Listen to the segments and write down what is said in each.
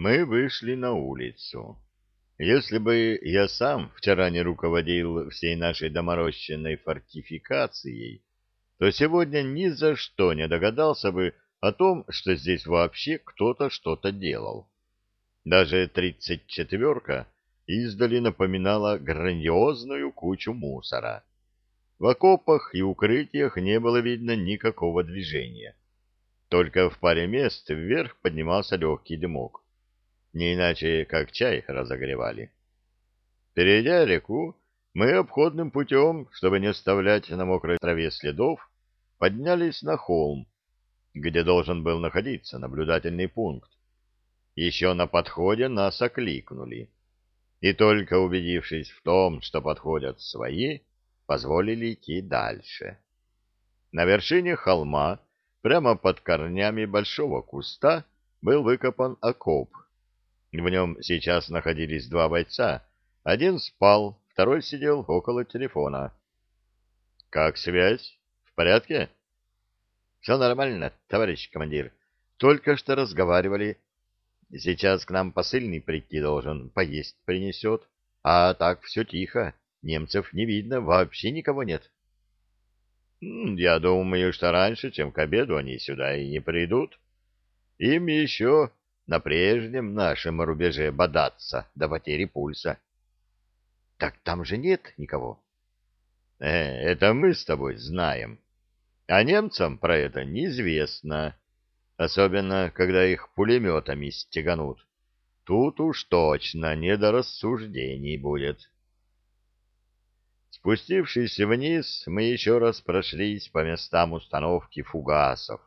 Мы вышли на улицу. Если бы я сам вчера не руководил всей нашей доморощенной фортификацией, то сегодня ни за что не догадался бы о том, что здесь вообще кто-то что-то делал. Даже тридцать четверка издали напоминала грандиозную кучу мусора. В окопах и укрытиях не было видно никакого движения. Только в паре мест вверх поднимался легкий дымок. Не иначе, как чай разогревали. Перейдя реку, мы обходным путем, чтобы не оставлять на мокрой траве следов, поднялись на холм, где должен был находиться наблюдательный пункт. Еще на подходе нас окликнули. И только убедившись в том, что подходят свои, позволили идти дальше. На вершине холма, прямо под корнями большого куста, был выкопан окоп. В нем сейчас находились два бойца. Один спал, второй сидел около телефона. — Как связь? В порядке? — Все нормально, товарищ командир. Только что разговаривали Сейчас к нам посыльный прийти должен, поесть принесет. А так все тихо, немцев не видно, вообще никого нет. Я думаю, что раньше, чем к обеду, они сюда и не придут. Им еще на прежнем нашем рубеже бодаться до потери пульса. Так там же нет никого. Э, это мы с тобой знаем. А немцам про это неизвестно особенно когда их пулеметами стеганут. Тут уж точно не до рассуждений будет. Спустившись вниз, мы еще раз прошлись по местам установки фугасов.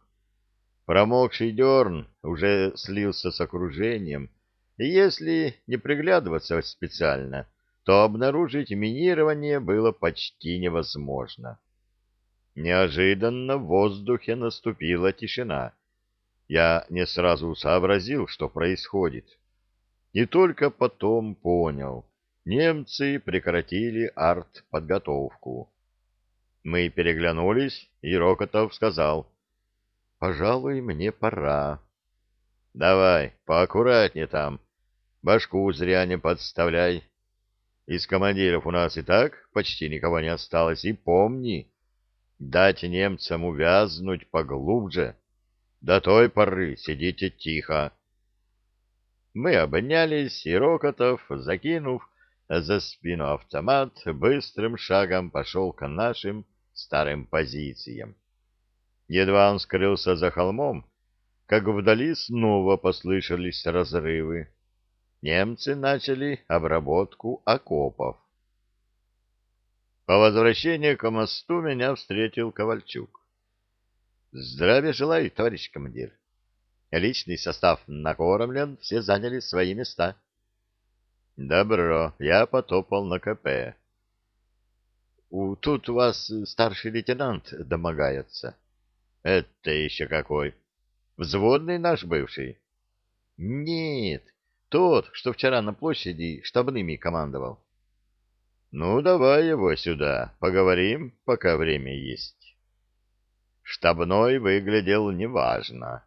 Промокший дерн уже слился с окружением, и если не приглядываться специально, то обнаружить минирование было почти невозможно. Неожиданно в воздухе наступила тишина — я не сразу сообразил, что происходит. И только потом понял. Немцы прекратили артподготовку. Мы переглянулись, и Рокотов сказал, «Пожалуй, мне пора». «Давай, поаккуратнее там, башку зря не подставляй. Из командиров у нас и так почти никого не осталось, и помни, дать немцам увязнуть поглубже». До той поры сидите тихо. Мы обнялись, и Рокотов, закинув за спину автомат, быстрым шагом пошел к нашим старым позициям. Едва он скрылся за холмом, как вдали снова послышались разрывы. Немцы начали обработку окопов. По возвращении к мосту меня встретил Ковальчук. Здравия желаю, товарищ командир. Личный состав накормлен, все заняли свои места. Добро, я потопал на КП. Тут у вас старший лейтенант домогается. Это еще какой? Взводный наш бывший? Нет, тот, что вчера на площади штабными командовал. Ну, давай его сюда, поговорим, пока время есть. Штабной выглядел неважно.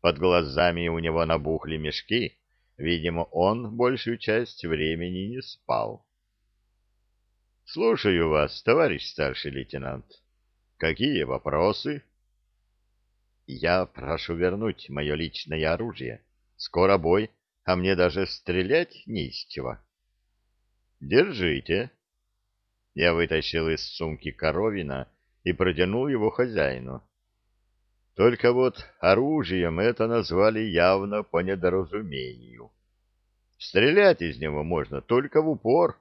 Под глазами у него набухли мешки, видимо, он большую часть времени не спал. — Слушаю вас, товарищ старший лейтенант. Какие вопросы? — Я прошу вернуть мое личное оружие. Скоро бой, а мне даже стрелять не из чего. — Держите. Я вытащил из сумки коровина и протянул его хозяину. Только вот оружием это назвали явно по недоразумению. Стрелять из него можно только в упор.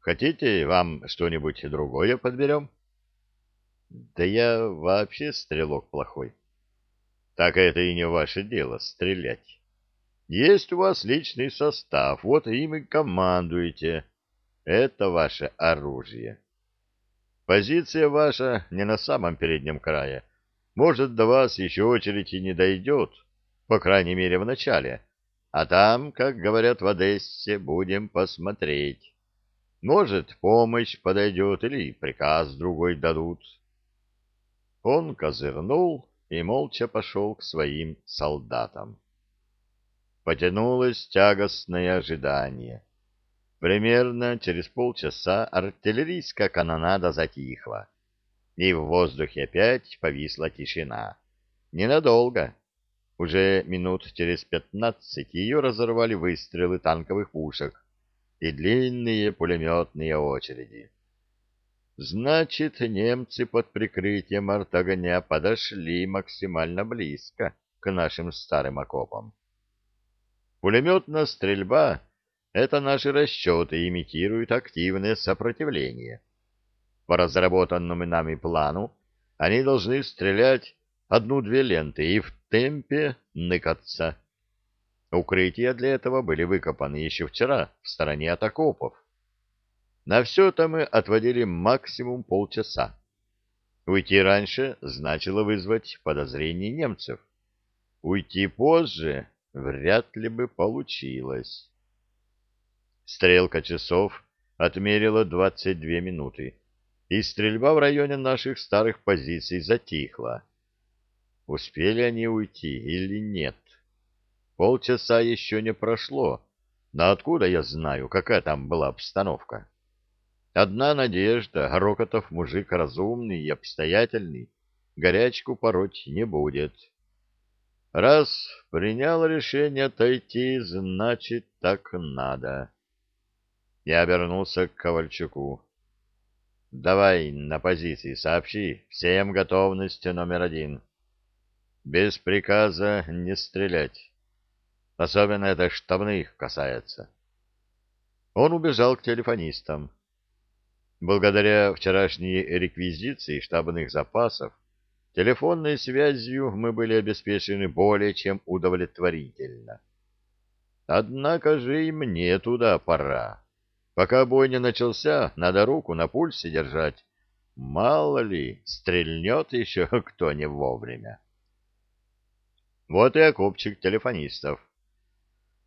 Хотите, вам что-нибудь другое подберем? Да я вообще стрелок плохой. Так это и не ваше дело стрелять. Есть у вас личный состав, вот им и командуете. Это ваше оружие. Позиция ваша не на самом переднем крае. Может, до вас еще очередь и не дойдет, по крайней мере, в начале. А там, как говорят в Одессе, будем посмотреть. Может, помощь подойдет или приказ другой дадут. Он козырнул и молча пошел к своим солдатам. потянулось тягостное ожидание. Примерно через полчаса артиллерийская канонада затихла, и в воздухе опять повисла тишина. Ненадолго. Уже минут через пятнадцать ее разорвали выстрелы танковых пушек и длинные пулеметные очереди. Значит, немцы под прикрытием артогоня подошли максимально близко к нашим старым окопам. Пулеметная стрельба — это наши расчеты имитируют активное сопротивление. По разработанному нами плану они должны стрелять одну-две ленты и в темпе ныкаться. Укрытия для этого были выкопаны еще вчера в стороне от окопов. На все это мы отводили максимум полчаса. Уйти раньше значило вызвать подозрение немцев. Уйти позже вряд ли бы получилось. Стрелка часов отмерила 22 минуты, и стрельба в районе наших старых позиций затихла. Успели они уйти или нет? Полчаса еще не прошло, но откуда я знаю, какая там была обстановка? Одна надежда, Рокотов мужик разумный и обстоятельный, горячку пороть не будет. Раз принял решение отойти, значит, так надо. Я обернулся к Ковальчуку. Давай на позиции сообщи, всем готовность номер один. Без приказа не стрелять. Особенно это штабных касается. Он убежал к телефонистам. Благодаря вчерашней реквизиции штабных запасов, телефонной связью мы были обеспечены более чем удовлетворительно. Однако же и мне туда пора. Пока бой не начался, надо руку на пульсе держать. Мало ли, стрельнет еще кто не вовремя. Вот и окопчик телефонистов.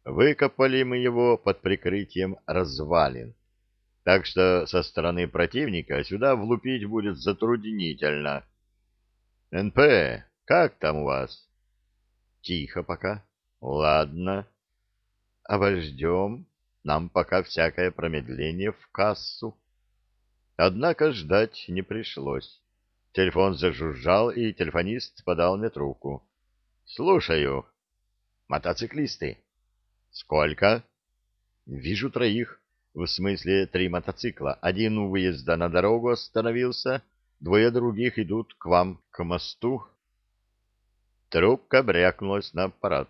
Выкопали мы его под прикрытием развалин так что со стороны противника сюда влупить будет затруднительно. НП, как там у вас? Тихо пока. Ладно. Обождем. Нам пока всякое промедление в кассу. Однако ждать не пришлось. Телефон зажужжал, и телефонист подал мне трубку. «Слушаю». «Мотоциклисты». «Сколько?» «Вижу троих. В смысле, три мотоцикла. Один у выезда на дорогу остановился, двое других идут к вам, к мосту. Трубка брякнулась на аппарат.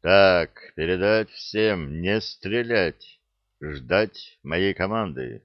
Так, передать всем, не стрелять, ждать моей команды.